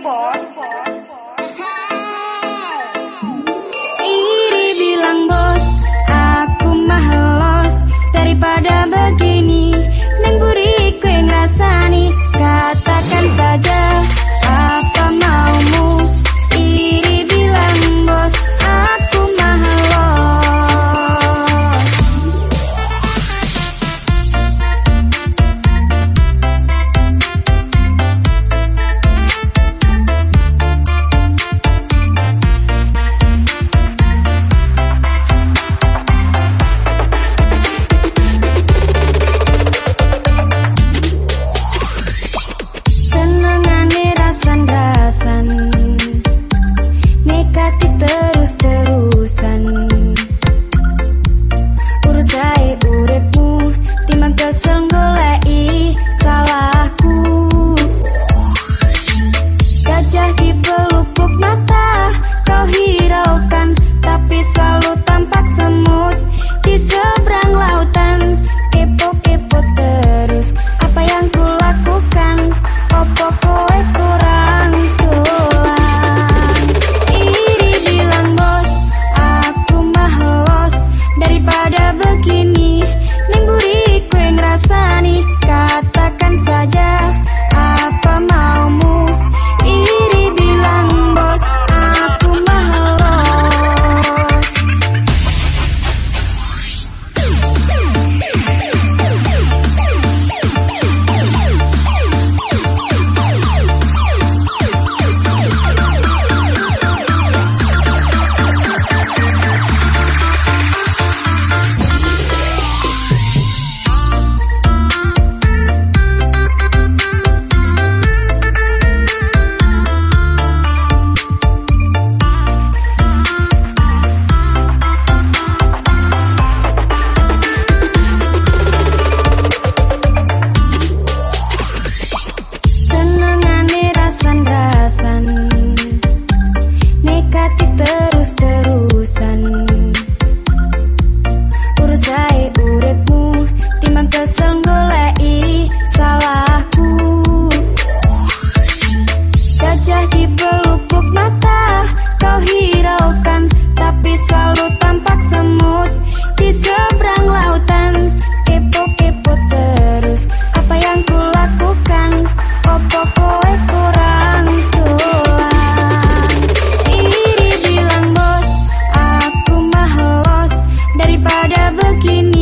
bos. Iri bilang bos, aku mah los daripada begini. Neng buri ku rasa rasani. bakal salahku. Gajah di rasan-rasan negatif terus kini.